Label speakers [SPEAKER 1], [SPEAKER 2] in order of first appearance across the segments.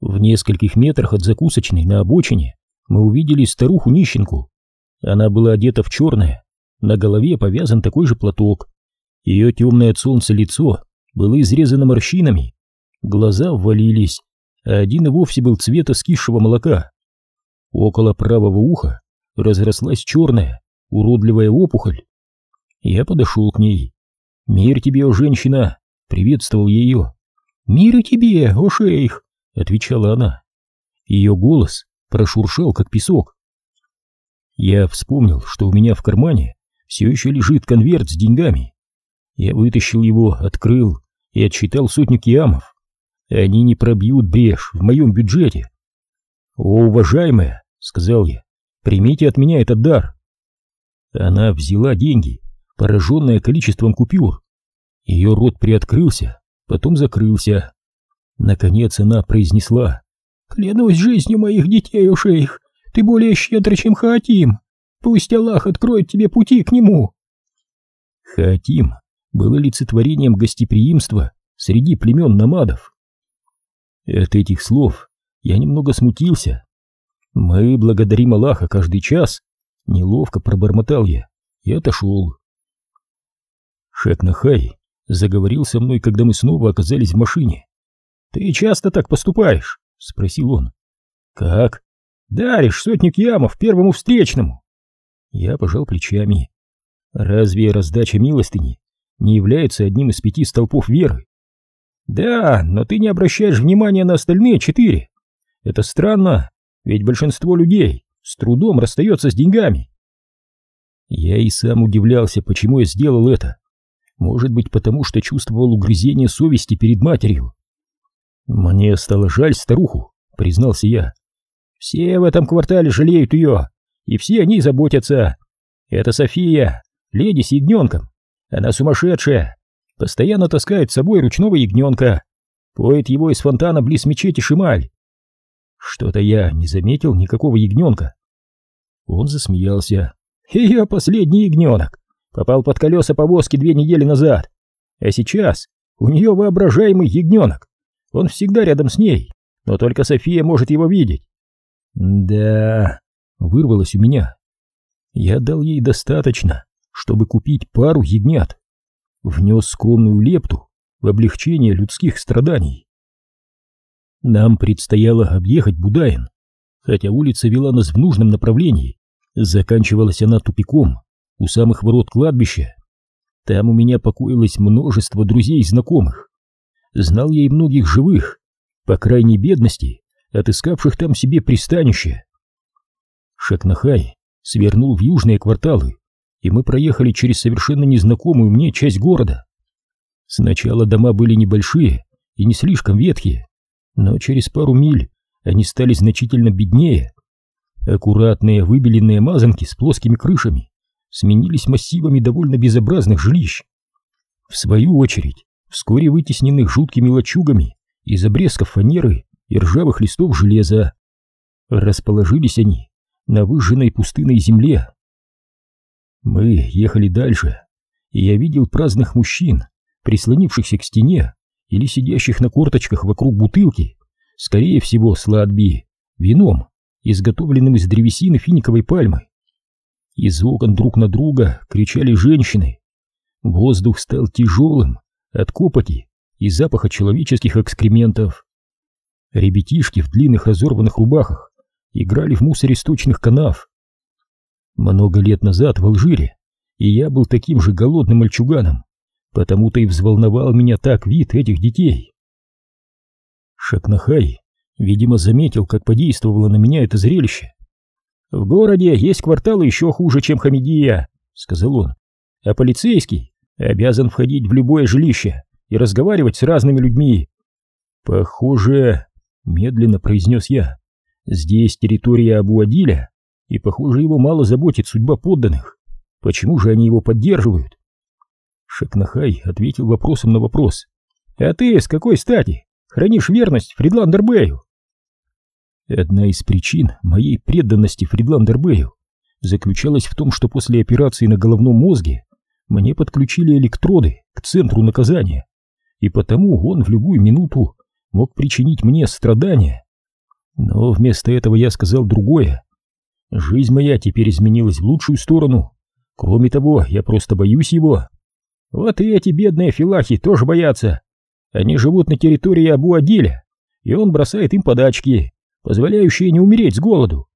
[SPEAKER 1] В нескольких метрах от закусочной на обочине мы увидели старуху-нищенку. Она была одета в черное, на голове повязан такой же платок. Ее темное от солнца лицо было изрезано морщинами, глаза ввалились, а один и вовсе был цвета скисшего молока. Около правого уха разрослась черная, уродливая опухоль. Я подошел к ней. «Мир тебе, о женщина!» — приветствовал ее. «Мир и тебе, о шейх!» — отвечала она. Ее голос прошуршал, как песок. Я вспомнил, что у меня в кармане все еще лежит конверт с деньгами. Я вытащил его, открыл и отсчитал сотню киамов. Они не пробьют брешь в моем бюджете. «О, уважаемая!» — сказал я. «Примите от меня этот дар!» Она взяла деньги, пораженная количеством купюр. Ее рот приоткрылся, потом закрылся. Наконец она произнесла. «Клянусь жизнью моих детей, о шейх, ты более щедрый, чем Хаатим. Пусть Аллах откроет тебе пути к нему!» Хаатим был олицетворением гостеприимства среди племен намадов. От этих слов я немного смутился. «Мы благодарим Аллаха каждый час», — неловко пробормотал я и отошел. Шекнахай заговорил со мной, когда мы снова оказались в машине. «Ты часто так поступаешь?» — спросил он. «Как?» «Даришь сотню киамов первому встречному». Я пожал плечами. «Разве раздача милостыни не является одним из пяти столпов веры?» «Да, но ты не обращаешь внимания на остальные четыре. Это странно, ведь большинство людей с трудом расстается с деньгами». Я и сам удивлялся, почему я сделал это. Может быть, потому что чувствовал угрызение совести перед матерью. Мне стало жаль старуху, признался я. Все в этом квартале жалеют ее, и все они заботятся. Это София, леди с ягненком. Она сумасшедшая, постоянно таскает с собой ручного ягненка, поет его из фонтана близ мечети Шималь. Что-то я не заметил никакого ягненка. Он засмеялся. Ее последний ягненок попал под колеса повозки две недели назад, а сейчас у нее воображаемый ягненок. Он всегда рядом с ней, но только София может его видеть. Да, вырвалось у меня. Я дал ей достаточно, чтобы купить пару ягнят. Внес скромную лепту в облегчение людских страданий. Нам предстояло объехать Будаин, хотя улица вела нас в нужном направлении. Заканчивалась она тупиком у самых ворот кладбища. Там у меня покоилось множество друзей и знакомых. Знал я и многих живых, по крайней бедности, отыскавших там себе пристанище. Шакнахай свернул в южные кварталы, и мы проехали через совершенно незнакомую мне часть города. Сначала дома были небольшие и не слишком ветхие, но через пару миль они стали значительно беднее. Аккуратные выбеленные мазанки с плоскими крышами сменились массивами довольно безобразных жилищ. В свою очередь, вскоре вытесненных жуткими лачугами из обрезков фанеры и ржавых листов железа. Расположились они на выжженной пустынной земле. Мы ехали дальше, и я видел праздных мужчин, прислонившихся к стене или сидящих на корточках вокруг бутылки, скорее всего, сладби, вином, изготовленным из древесины финиковой пальмы. Из окон друг на друга кричали женщины. Воздух стал тяжелым от копоти и запаха человеческих экскрементов. Ребятишки в длинных разорванных рубахах играли в мусоре сточных канав. Много лет назад в Алжире и я был таким же голодным мальчуганом, потому-то и взволновал меня так вид этих детей. Шакнахай, видимо, заметил, как подействовало на меня это зрелище, «В городе есть кварталы еще хуже, чем Хамидия», — сказал он. «А полицейский обязан входить в любое жилище и разговаривать с разными людьми». «Похоже», — медленно произнес я, — «здесь территория Абу-Адиля, и, похоже, его мало заботит судьба подданных. Почему же они его поддерживают?» Шакнахай ответил вопросом на вопрос. «А ты с какой стати хранишь верность Фридландербею?» Одна из причин моей преданности Фридландербею заключалась в том, что после операции на головном мозге мне подключили электроды к центру наказания, и потому он в любую минуту мог причинить мне страдания. Но вместо этого я сказал другое. Жизнь моя теперь изменилась в лучшую сторону. Кроме того, я просто боюсь его. Вот и эти бедные филахи тоже боятся. Они живут на территории Абу-Адиля, и он бросает им подачки, позволяющие не умереть с голоду.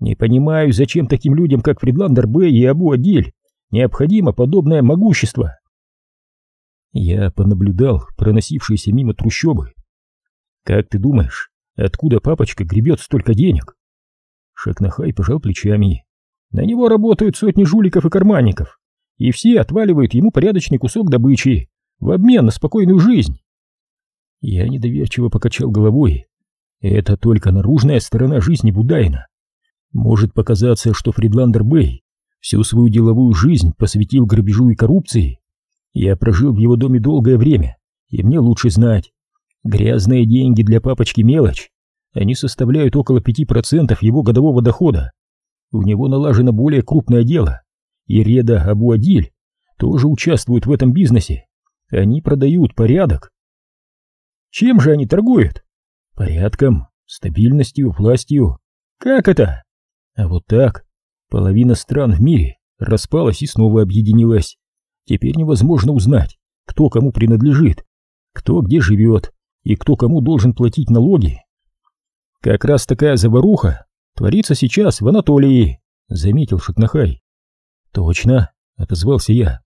[SPEAKER 1] Не понимаю, зачем таким людям, как Фридландер Бэй и Абу-Адиль, необходимо подобное могущество. Я понаблюдал проносившиеся мимо трущобы. Как ты думаешь, откуда папочка гребет столько денег? Шакнахай пожал плечами. На него работают сотни жуликов и карманников, и все отваливают ему порядочный кусок добычи в обмен на спокойную жизнь. Я недоверчиво покачал головой. Это только наружная сторона жизни Будайна. Может показаться, что Фридландер Бэй всю свою деловую жизнь посвятил грабежу и коррупции. Я прожил в его доме долгое время, и мне лучше знать. Грязные деньги для папочки мелочь. Они составляют около 5% его годового дохода. У него налажено более крупное дело. И Реда Абуадиль тоже участвует в этом бизнесе. Они продают порядок. Чем же они торгуют? Порядком, стабильностью, властью. Как это? А вот так. Половина стран в мире распалась и снова объединилась. Теперь невозможно узнать, кто кому принадлежит, кто где живет и кто кому должен платить налоги. Как раз такая заваруха творится сейчас в Анатолии, заметил Шатнахай. Точно, отозвался я.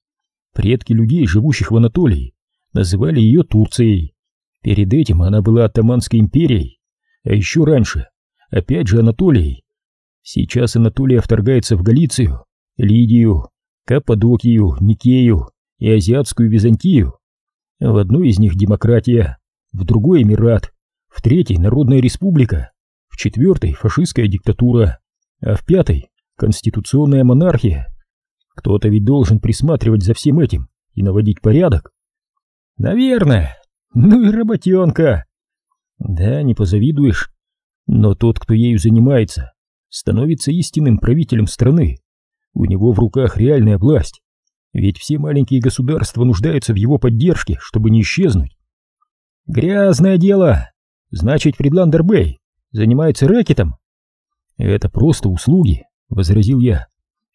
[SPEAKER 1] Предки людей, живущих в Анатолии, называли ее Турцией. Перед этим она была Оттоманской империей, а еще раньше, опять же Анатолией. Сейчас Анатолия вторгается в Галицию, Лидию, Каппадокию, Никею и Азиатскую Византию. В одной из них демократия, в другой Эмират, в третьей Народная Республика, в четвертой фашистская диктатура, а в пятой конституционная монархия. Кто-то ведь должен присматривать за всем этим и наводить порядок. Наверное. Ну и работенка. Да, не позавидуешь. Но тот, кто ею занимается, становится истинным правителем страны. У него в руках реальная власть. Ведь все маленькие государства нуждаются в его поддержке, чтобы не исчезнуть. Грязное дело. Значит, Фридландер Бэй занимается рэкетом? Это просто услуги, возразил я.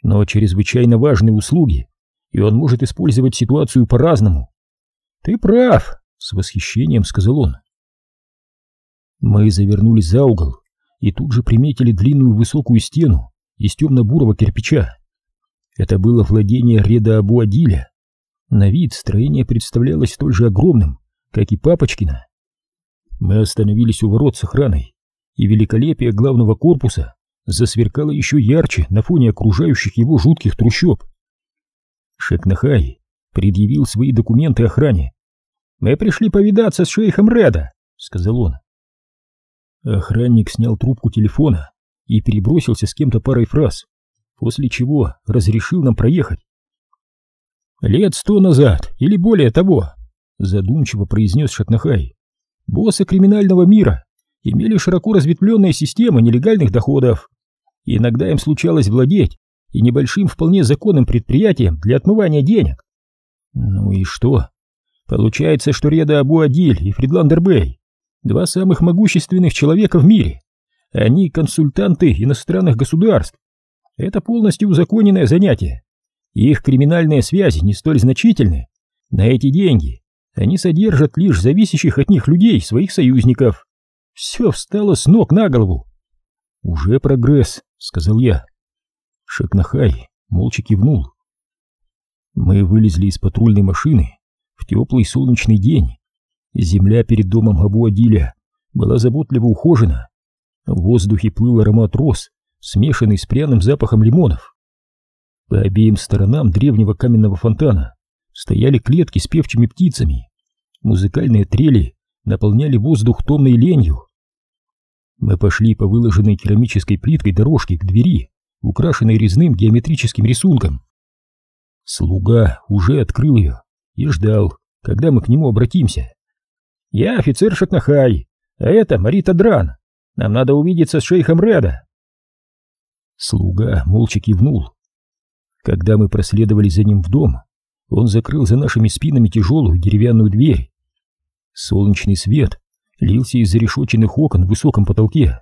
[SPEAKER 1] Но чрезвычайно важные услуги, и он может использовать ситуацию по-разному. Ты прав, с восхищением сказал он. Мы завернули за угол и тут же приметили длинную высокую стену из темно-бурого кирпича. Это было владение Реда Абуадиля. На вид строение представлялось столь же огромным, как и Папочкина. Мы остановились у ворот с охраной, и великолепие главного корпуса засверкало еще ярче на фоне окружающих его жутких трущоб. Шекнахай предъявил свои документы охране. «Мы пришли повидаться с шейхом Реда», — сказал он. Охранник снял трубку телефона и перебросился с кем-то парой фраз после чего разрешил нам проехать. «Лет сто назад, или более того», — задумчиво произнес Шатнахай, — «боссы криминального мира имели широко разветвленные системы нелегальных доходов. Иногда им случалось владеть и небольшим вполне законным предприятием для отмывания денег. Ну и что? Получается, что Реда Абу-Адиль и Фридландер Бэй — два самых могущественных человека в мире. Они консультанты иностранных государств, это полностью узаконенное занятие. Их криминальные связи не столь значительны. На эти деньги они содержат лишь зависящих от них людей, своих союзников. Все встало с ног на голову. «Уже прогресс», — сказал я. Шакнахай молча кивнул. Мы вылезли из патрульной машины в теплый солнечный день. Земля перед домом Абу-Адиля была заботливо ухожена. В воздухе плыл аромат роз, смешанный с пряным запахом лимонов. По обеим сторонам древнего каменного фонтана стояли клетки с певчими птицами. Музыкальные трели наполняли воздух томной ленью. Мы пошли по выложенной керамической плиткой дорожке к двери, украшенной резным геометрическим рисунком. Слуга уже открыл ее и ждал, когда мы к нему обратимся. «Я офицер Шатнахай, а это Марита Дран. Нам надо увидеться с шейхом Реда». Слуга молча кивнул. Когда мы проследовали за ним в дом, он закрыл за нашими спинами тяжелую деревянную дверь. Солнечный свет лился из зарешоченных окон в высоком потолке,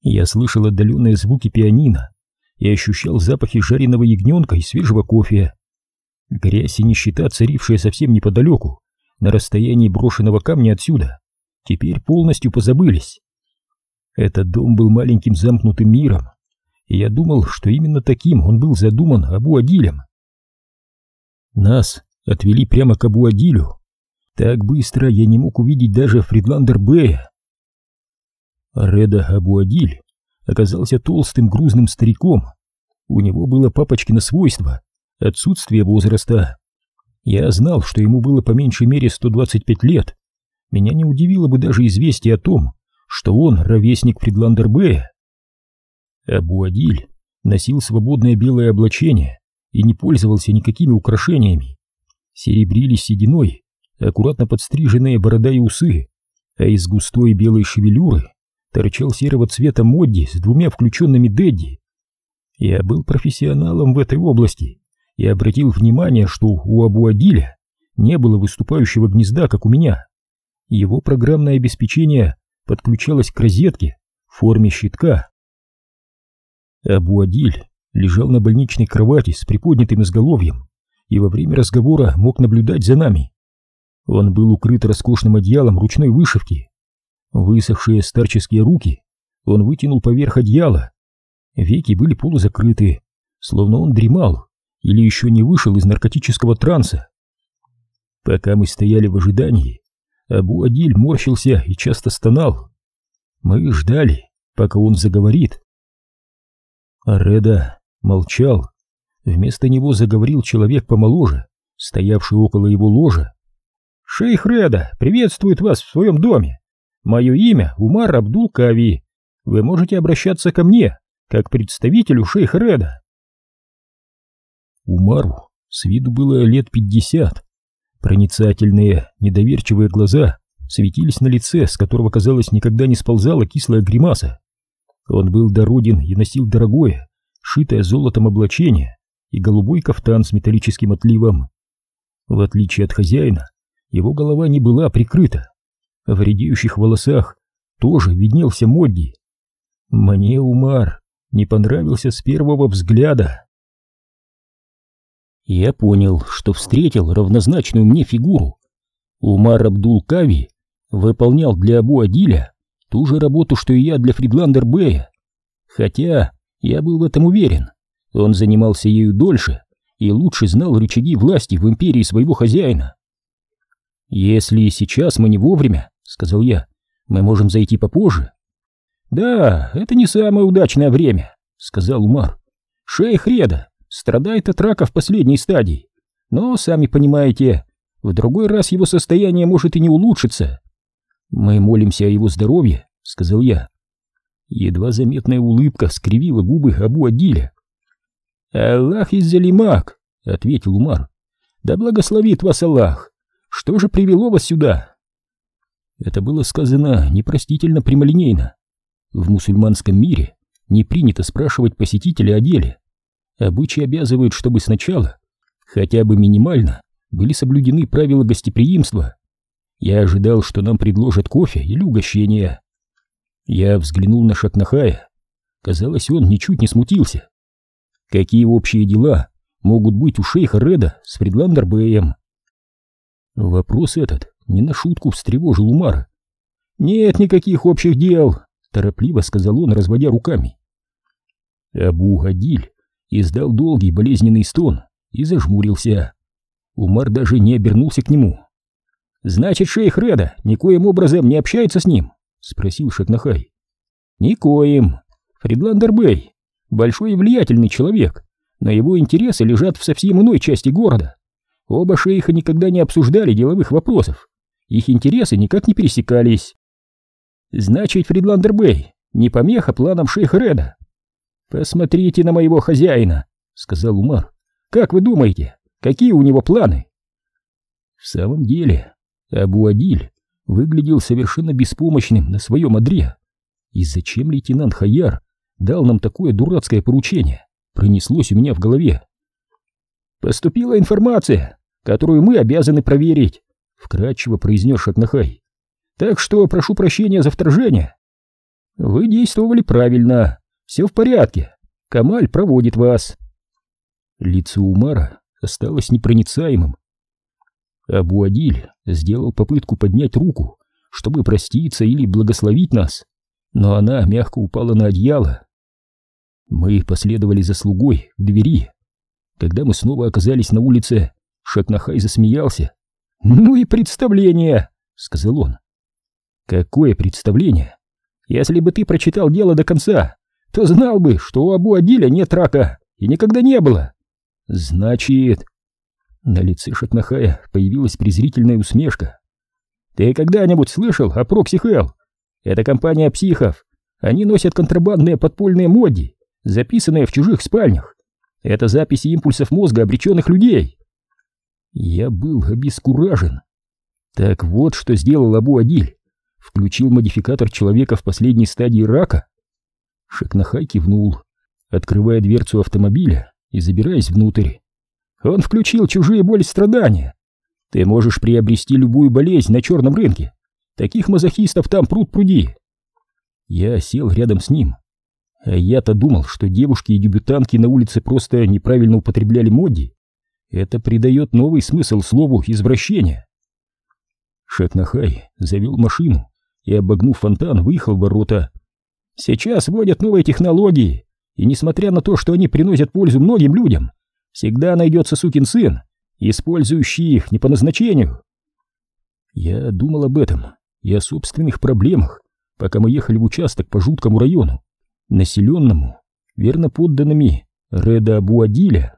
[SPEAKER 1] Я слышал отдаленные звуки пианино и ощущал запахи жареного ягненка и свежего кофе. Грязь и нищета, царившая совсем неподалеку, на расстоянии брошенного камня отсюда, теперь полностью позабылись. Этот дом был маленьким замкнутым миром, и я думал, что именно таким он был задуман Абу-Адилем. Нас отвели прямо к Абу-Адилю. Так быстро я не мог увидеть даже Фридландер-Бэя. Реда Абу-Адиль оказался толстым грузным стариком. У него было папочкино свойство — отсутствие возраста. Я знал, что ему было по меньшей мере 125 лет. Меня не удивило бы даже известие о том, что он ровесник Фридландербея. Абу-Адиль носил свободное белое облачение и не пользовался никакими украшениями. Серебрились сединой аккуратно подстриженные борода и усы, а из густой белой шевелюры торчал серого цвета Модди с двумя включенными Дэдди. Я был профессионалом в этой области и обратил внимание, что у Абу-Адиля не было выступающего гнезда, как у меня. Его программное обеспечение подключалась к розетке в форме щитка. Абу-Адиль лежал на больничной кровати с приподнятым изголовьем и во время разговора мог наблюдать за нами. Он был укрыт роскошным одеялом ручной вышивки. Высохшие старческие руки он вытянул поверх одеяла. Веки были полузакрыты, словно он дремал или еще не вышел из наркотического транса. Пока мы стояли в ожидании, Абу-Адиль морщился и часто стонал. Мы ждали, пока он заговорит. А Реда молчал. Вместо него заговорил человек помоложе, стоявший около его ложа. «Шейх Реда приветствует вас в своем доме. Мое имя Умар Абдул-Кави. Вы можете обращаться ко мне, как представителю шейха Реда». Умару с виду было лет пятьдесят. Проницательные, недоверчивые глаза светились на лице, с которого, казалось, никогда не сползала кислая гримаса. Он был дороден и носил дорогое, шитое золотом облачение и голубой кафтан с металлическим отливом. В отличие от хозяина, его голова не была прикрыта. В редеющих волосах тоже виднелся Модди. Мне Умар не понравился с первого взгляда. Я понял, что встретил равнозначную мне фигуру. Умар Абдул-Кави выполнял для Абу Адиля ту же работу, что и я для Фридландер Бэя. Хотя я был в этом уверен. Он занимался ею дольше и лучше знал рычаги власти в империи своего хозяина. «Если сейчас мы не вовремя, — сказал я, — мы можем зайти попозже». «Да, это не самое удачное время», — сказал Умар. «Шейх Реда страдает от рака в последней стадии. Но, сами понимаете, в другой раз его состояние может и не улучшиться. Мы молимся о его здоровье, сказал я. Едва заметная улыбка скривила губы Абу Адиля. Аллах из-за ответил Умар. Да благословит вас Аллах. Что же привело вас сюда? Это было сказано непростительно прямолинейно. В мусульманском мире не принято спрашивать посетителя о деле. Обычай обязывают, чтобы сначала, хотя бы минимально, были соблюдены правила гостеприимства. Я ожидал, что нам предложат кофе или угощение. Я взглянул на Шатнахая. Казалось, он ничуть не смутился. Какие общие дела могут быть у шейха Реда с Фридландербеем? Вопрос этот не на шутку встревожил Умара. «Нет никаких общих дел», — торопливо сказал он, разводя руками. Абу Гадиль издал долгий болезненный стон и зажмурился. Умар даже не обернулся к нему. «Значит, шейх Реда никоим образом не общается с ним?» — спросил Шатнахай. «Никоим. Фридландер Бэй — большой и влиятельный человек, но его интересы лежат в совсем иной части города. Оба шейха никогда не обсуждали деловых вопросов, их интересы никак не пересекались. Значит, Фридландер Бэй не помеха планам шейха Реда. «Посмотрите на моего хозяина», — сказал Умар. «Как вы думаете, какие у него планы?» В самом деле, Абу-Адиль выглядел совершенно беспомощным на своем одре. И зачем лейтенант Хаяр дал нам такое дурацкое поручение, пронеслось у меня в голове. «Поступила информация, которую мы обязаны проверить», — вкратчиво произнес Шатнахай. «Так что прошу прощения за вторжение». Вы действовали правильно. Все в порядке. Камаль проводит вас. Лицо Умара осталось непроницаемым. Абу-Адиль сделал попытку поднять руку, чтобы проститься или благословить нас, но она мягко упала на одеяло. Мы последовали за слугой к двери. Когда мы снова оказались на улице, Шакнахай засмеялся. «Ну и представление!» — сказал он. «Какое представление? Если бы ты прочитал дело до конца, то знал бы, что у Абу Адиля нет рака и никогда не было. Значит...» На лице Шакнахая появилась презрительная усмешка. «Ты когда-нибудь слышал о Прокси Хелл? Это компания психов. Они носят контрабандные подпольные моди, записанные в чужих спальнях. Это записи импульсов мозга обреченных людей. Я был обескуражен. Так вот, что сделал Абу Адиль. Включил модификатор человека в последней стадии рака. Шакнахай кивнул, открывая дверцу автомобиля и забираясь внутрь. Он включил чужие боли страдания. Ты можешь приобрести любую болезнь на черном рынке. Таких мазохистов там пруд пруди. Я сел рядом с ним. А я-то думал, что девушки и дебютантки на улице просто неправильно употребляли моди. Это придает новый смысл слову «извращение». Шатнахай завел машину и, обогнув фонтан, выехал в ворота. Сейчас вводят новые технологии, и несмотря на то, что они приносят пользу многим людям, всегда найдется сукин сын, использующий их не по назначению. Я думал об этом и о собственных проблемах, пока мы ехали в участок по жуткому району, населенному верно подданными Реда Абуадиля.